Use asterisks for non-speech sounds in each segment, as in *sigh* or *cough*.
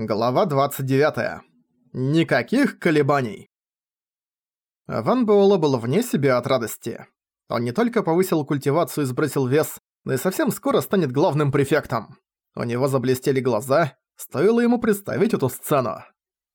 Глава 29. Никаких колебаний. Ван Буэлло был вне себя от радости. Он не только повысил культивацию и сбросил вес, но и совсем скоро станет главным префектом. У него заблестели глаза, стоило ему представить эту сцену.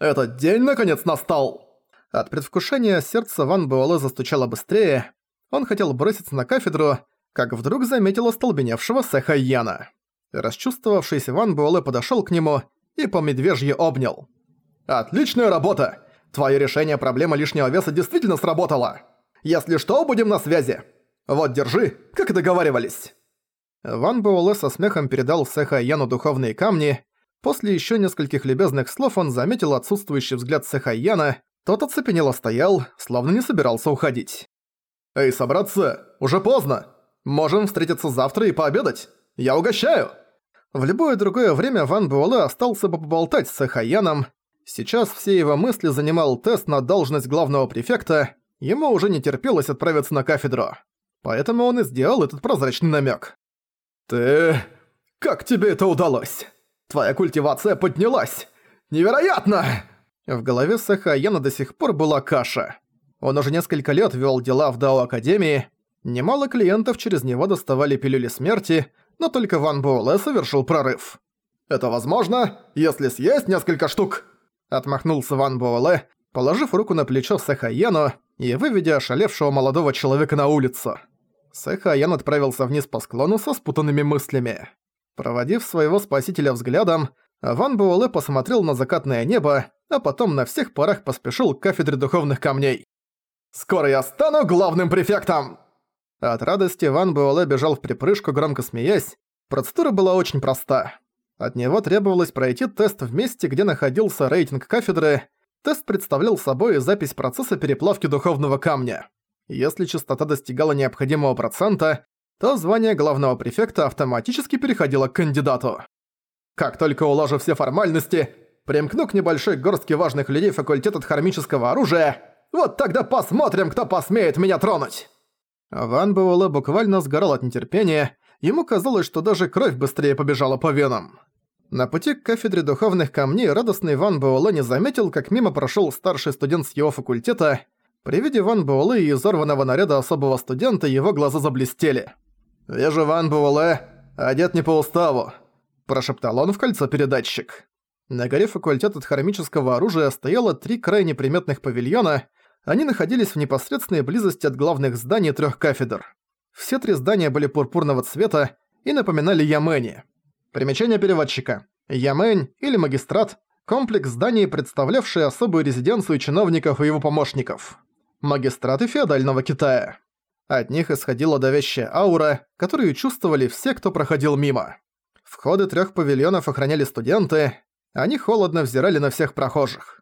«Этот день наконец настал!» От предвкушения сердце Ван Буэлло застучало быстрее. Он хотел броситься на кафедру, как вдруг заметил остолбеневшего Сэха Яна. Расчувствовавшийся Ван Буэлло подошёл к нему и и по медвежье обнял. «Отличная работа! Твое решение проблемы лишнего веса действительно сработало! Если что, будем на связи! Вот, держи, как и договаривались!» Ван Буэлэ со смехом передал Сэха Яну духовные камни. После еще нескольких любезных слов он заметил отсутствующий взгляд Сэха Яна, тот оцепенело стоял, словно не собирался уходить. «Эй, собраться! Уже поздно! Можем встретиться завтра и пообедать! Я угощаю!» В любое другое время Ван Буэлэ остался бы поболтать с Эхаяном. Сейчас все его мысли занимал тест на должность главного префекта, ему уже не терпелось отправиться на кафедру. Поэтому он и сделал этот прозрачный намек. «Ты... как тебе это удалось? Твоя культивация поднялась! Невероятно!» В голове Сахаяна до сих пор была каша. Он уже несколько лет вел дела в Дао Академии, немало клиентов через него доставали пилюли смерти, но только Ван Буэлэ совершил прорыв. «Это возможно, если съесть несколько штук!» Отмахнулся Ван Буэлэ, положив руку на плечо Сэхаяну и выведя ошалевшего молодого человека на улицу. Сэхаян отправился вниз по склону со спутанными мыслями. Проводив своего спасителя взглядом, Ван Буэлэ посмотрел на закатное небо, а потом на всех парах поспешил к кафедре духовных камней. «Скоро я стану главным префектом!» От радости Ван Буэлэ бежал в припрыжку, громко смеясь. Процедура была очень проста. От него требовалось пройти тест в месте, где находился рейтинг кафедры. Тест представлял собой запись процесса переплавки духовного камня. Если частота достигала необходимого процента, то звание главного префекта автоматически переходило к кандидату. Как только уложу все формальности, примкну к небольшой горстке важных людей факультета хармического оружия, вот тогда посмотрим, кто посмеет меня тронуть. Ван Буэлэ буквально сгорал от нетерпения, ему казалось, что даже кровь быстрее побежала по венам. На пути к кафедре духовных камней радостный Ван Буэлэ не заметил, как мимо прошел старший студент с его факультета. При виде Ван Буэлэ и изорванного наряда особого студента его глаза заблестели. «Вижу Ван Буэлэ, одет не по уставу», – прошептал он в кольцо передатчик. На горе факультета от хромического оружия стояло три крайне приметных павильона, они находились в непосредственной близости от главных зданий трех кафедр. Все три здания были пурпурного цвета и напоминали Ямэни. Примечание переводчика. Ямэнь или магистрат – комплекс зданий, представлявший особую резиденцию чиновников и его помощников. Магистраты феодального Китая. От них исходила давящая аура, которую чувствовали все, кто проходил мимо. Входы трех павильонов охраняли студенты, они холодно взирали на всех прохожих.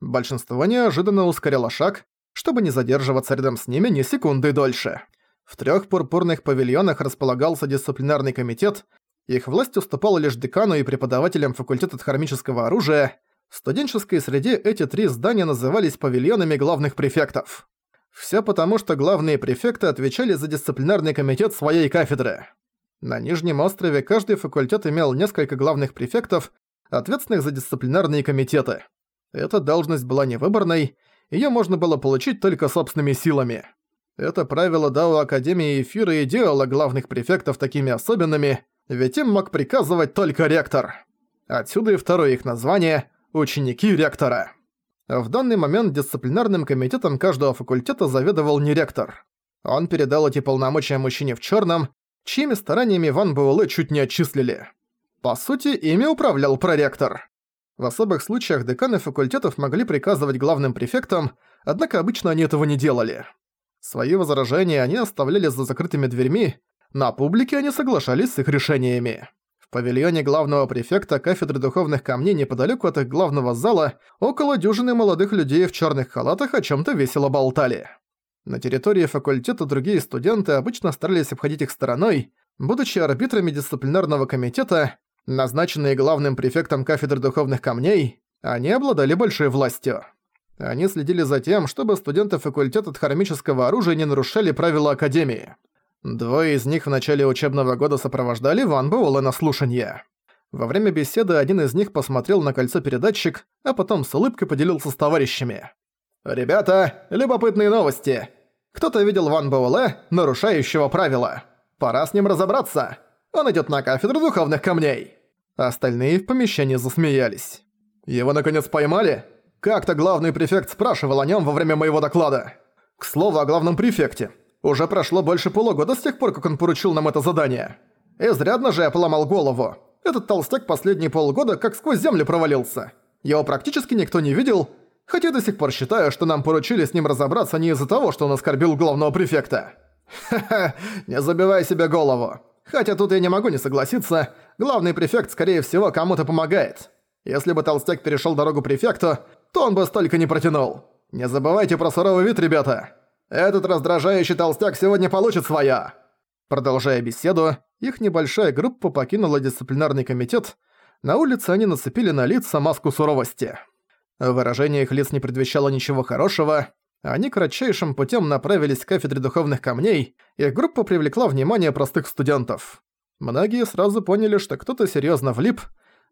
Большинство неожиданно ускорило шаг, чтобы не задерживаться рядом с ними ни секунды дольше. В трех пурпурных павильонах располагался дисциплинарный комитет, их власть уступала лишь декану и преподавателям факультета хармического оружия. В студенческой среде эти три здания назывались павильонами главных префектов. Все потому, что главные префекты отвечали за дисциплинарный комитет своей кафедры. На Нижнем острове каждый факультет имел несколько главных префектов, ответственных за дисциплинарные комитеты. Эта должность была невыборной, её можно было получить только собственными силами. Это правило дало Академии Эфира и делало главных префектов такими особенными, ведь им мог приказывать только ректор. Отсюда и второе их название «Ученики ректора». В данный момент дисциплинарным комитетом каждого факультета заведовал не ректор. Он передал эти полномочия мужчине в чёрном, чьими стараниями Ван Буэлэ чуть не отчислили. По сути, ими управлял проректор. В особых случаях деканы факультетов могли приказывать главным префектам, однако обычно они этого не делали. Свои возражения они оставляли за закрытыми дверьми, на публике они соглашались с их решениями. В павильоне главного префекта кафедры духовных камней неподалеку от их главного зала около дюжины молодых людей в черных халатах о чем то весело болтали. На территории факультета другие студенты обычно старались обходить их стороной, будучи арбитрами дисциплинарного комитета, назначенные главным префектом кафедры духовных камней, они обладали большой властью. Они следили за тем, чтобы студенты факультета хромического оружия не нарушали правила Академии. Двое из них в начале учебного года сопровождали Ван Буэлла на слушанье. Во время беседы один из них посмотрел на кольцо-передатчик, а потом с улыбкой поделился с товарищами. «Ребята, любопытные новости! Кто-то видел Ван Буэлэ, нарушающего правила. Пора с ним разобраться. Он идет на кафедру духовных камней!» А остальные в помещении засмеялись. «Его наконец поймали? Как-то главный префект спрашивал о нем во время моего доклада. К слову о главном префекте. Уже прошло больше полугода с тех пор, как он поручил нам это задание. Изрядно же я поломал голову. Этот толстяк последние полгода как сквозь землю провалился. Его практически никто не видел, хотя до сих пор считаю, что нам поручили с ним разобраться не из-за того, что он оскорбил главного префекта. *laughs* Ха-ха, не забивай себе голову. Хотя тут я не могу не согласиться, главный префект, скорее всего, кому-то помогает. Если бы толстяк перешел дорогу префекту, то он бы столько не протянул. Не забывайте про суровый вид, ребята. Этот раздражающий толстяк сегодня получит своя. Продолжая беседу, их небольшая группа покинула дисциплинарный комитет. На улице они нацепили на лица маску суровости. Выражение их лиц не предвещало ничего хорошего. Они кратчайшим путем направились к кафедре духовных камней, и группа привлекла внимание простых студентов. Многие сразу поняли, что кто-то серьезно влип.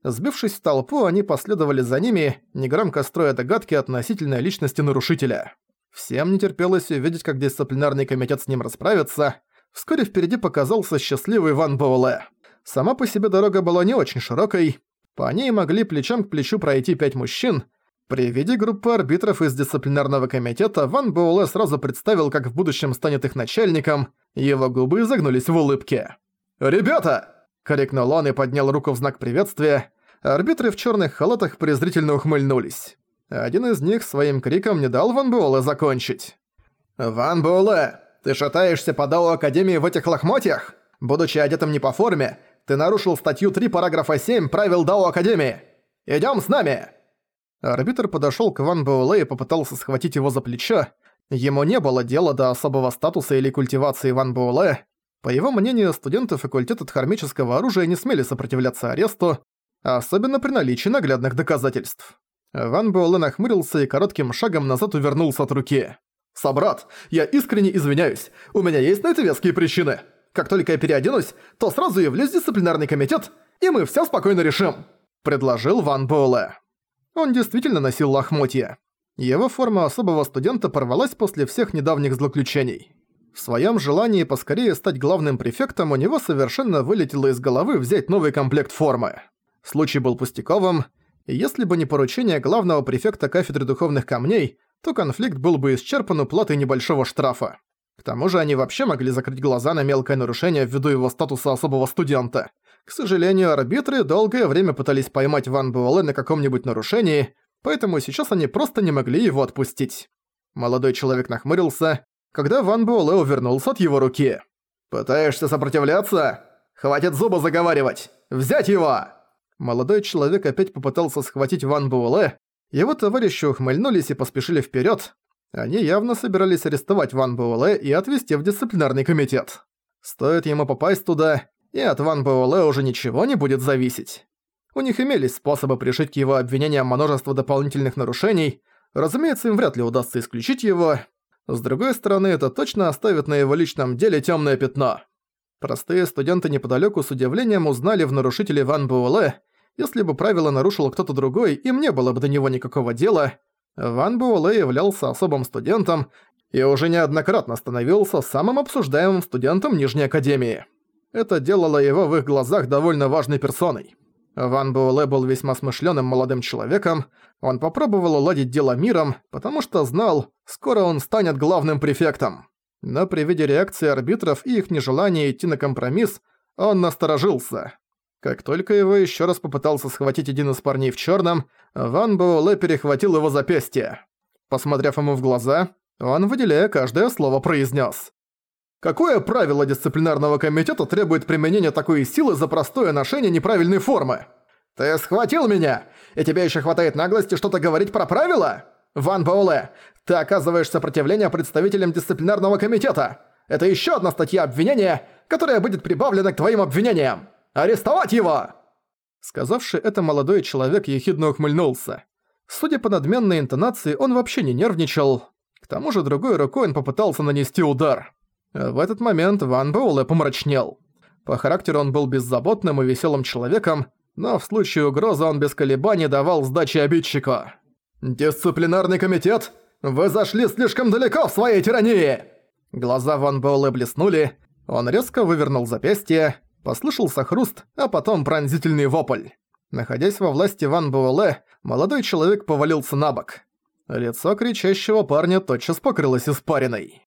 Сбившись в толпу, они последовали за ними, негромко строя догадки относительно личности нарушителя. Всем не терпелось увидеть, как дисциплинарный комитет с ним расправится. Вскоре впереди показался счастливый Ван Боуле. Сама по себе дорога была не очень широкой. По ней могли плечом к плечу пройти пять мужчин. При виде группы арбитров из дисциплинарного комитета Ван Боуле сразу представил, как в будущем станет их начальником, его губы загнулись в улыбке. «Ребята!» — крикнул он и поднял руку в знак приветствия. Арбитры в черных халатах презрительно ухмыльнулись. Один из них своим криком не дал Ван Буэлэ закончить. «Ван Буэлэ, ты шатаешься по Дау Академии в этих лохмотьях? Будучи одетым не по форме, ты нарушил статью 3 параграфа 7 правил Дау Академии. Идем с нами!» Арбитр подошел к Ван Буэлэ и попытался схватить его за плечо. Ему не было дела до особого статуса или культивации Ван Буэлэ. По его мнению, студенты факультета хармического оружия не смели сопротивляться аресту, а особенно при наличии наглядных доказательств. Ван Буэлэ нахмурился и коротким шагом назад увернулся от руки. «Собрат, я искренне извиняюсь, у меня есть на это веские причины. Как только я переоденусь, то сразу явлюсь в дисциплинарный комитет, и мы все спокойно решим», – предложил Ван Буэлэ. Он действительно носил лохмотья. Его форма особого студента порвалась после всех недавних злоключений. В своем желании поскорее стать главным префектом у него совершенно вылетело из головы взять новый комплект формы. Случай был пустяковым, и если бы не поручение главного префекта кафедры духовных камней, то конфликт был бы исчерпан уплатой небольшого штрафа. К тому же они вообще могли закрыть глаза на мелкое нарушение ввиду его статуса особого студента. К сожалению, арбитры долгое время пытались поймать Ван Буэлэ на каком-нибудь нарушении, поэтому сейчас они просто не могли его отпустить. Молодой человек нахмурился, когда Ван Буэлэу вернулся от его руки. «Пытаешься сопротивляться? Хватит зубы заговаривать! Взять его!» Молодой человек опять попытался схватить Ван Буэлэ, его товарищи ухмыльнулись и поспешили вперед. Они явно собирались арестовать Ван Буэлэ и отвезти в дисциплинарный комитет. Стоит ему попасть туда, и от Ван Буэлэ уже ничего не будет зависеть. У них имелись способы пришить к его обвинениям множество дополнительных нарушений, разумеется, им вряд ли удастся исключить его, с другой стороны, это точно оставит на его личном деле темное пятно. Простые студенты неподалеку с удивлением узнали в нарушителе Ван Буэлэ. Если бы правило нарушил кто-то другой, им не было бы до него никакого дела. Ван Буэлэ являлся особым студентом и уже неоднократно становился самым обсуждаемым студентом Нижней Академии. Это делало его в их глазах довольно важной персоной. Ван Буэлэ был весьма смышленым молодым человеком, он попробовал уладить дело миром, потому что знал, скоро он станет главным префектом. Но при виде реакции арбитров и их нежелания идти на компромисс, он насторожился. Как только его еще раз попытался схватить один из парней в черном, Ван Боуле перехватил его запястье. Посмотрев ему в глаза, он, выделяя каждое слово, произнес: «Какое правило дисциплинарного комитета требует применения такой силы за простое ношение неправильной формы?» «Ты схватил меня! и тебе еще хватает наглости что-то говорить про правила? Ван Боуле, ты оказываешь сопротивление представителям дисциплинарного комитета. Это еще одна статья обвинения, которая будет прибавлена к твоим обвинениям. Арестовать его!» Сказавши это, молодой человек ехидно ухмыльнулся. Судя по надменной интонации, он вообще не нервничал. К тому же другой рукой он попытался нанести удар. А в этот момент Ван Боуле помрачнел. По характеру он был беззаботным и веселым человеком, но в случае угрозы он без колебаний давал сдачи обидчика. «Дисциплинарный комитет, вы зашли слишком далеко в своей тирании!» Глаза Ван Боулы блеснули, он резко вывернул запястье, послышался хруст, а потом пронзительный вопль. Находясь во власти Ван Буэлэ, молодой человек повалился на бок. Лицо кричащего парня тотчас покрылось испариной.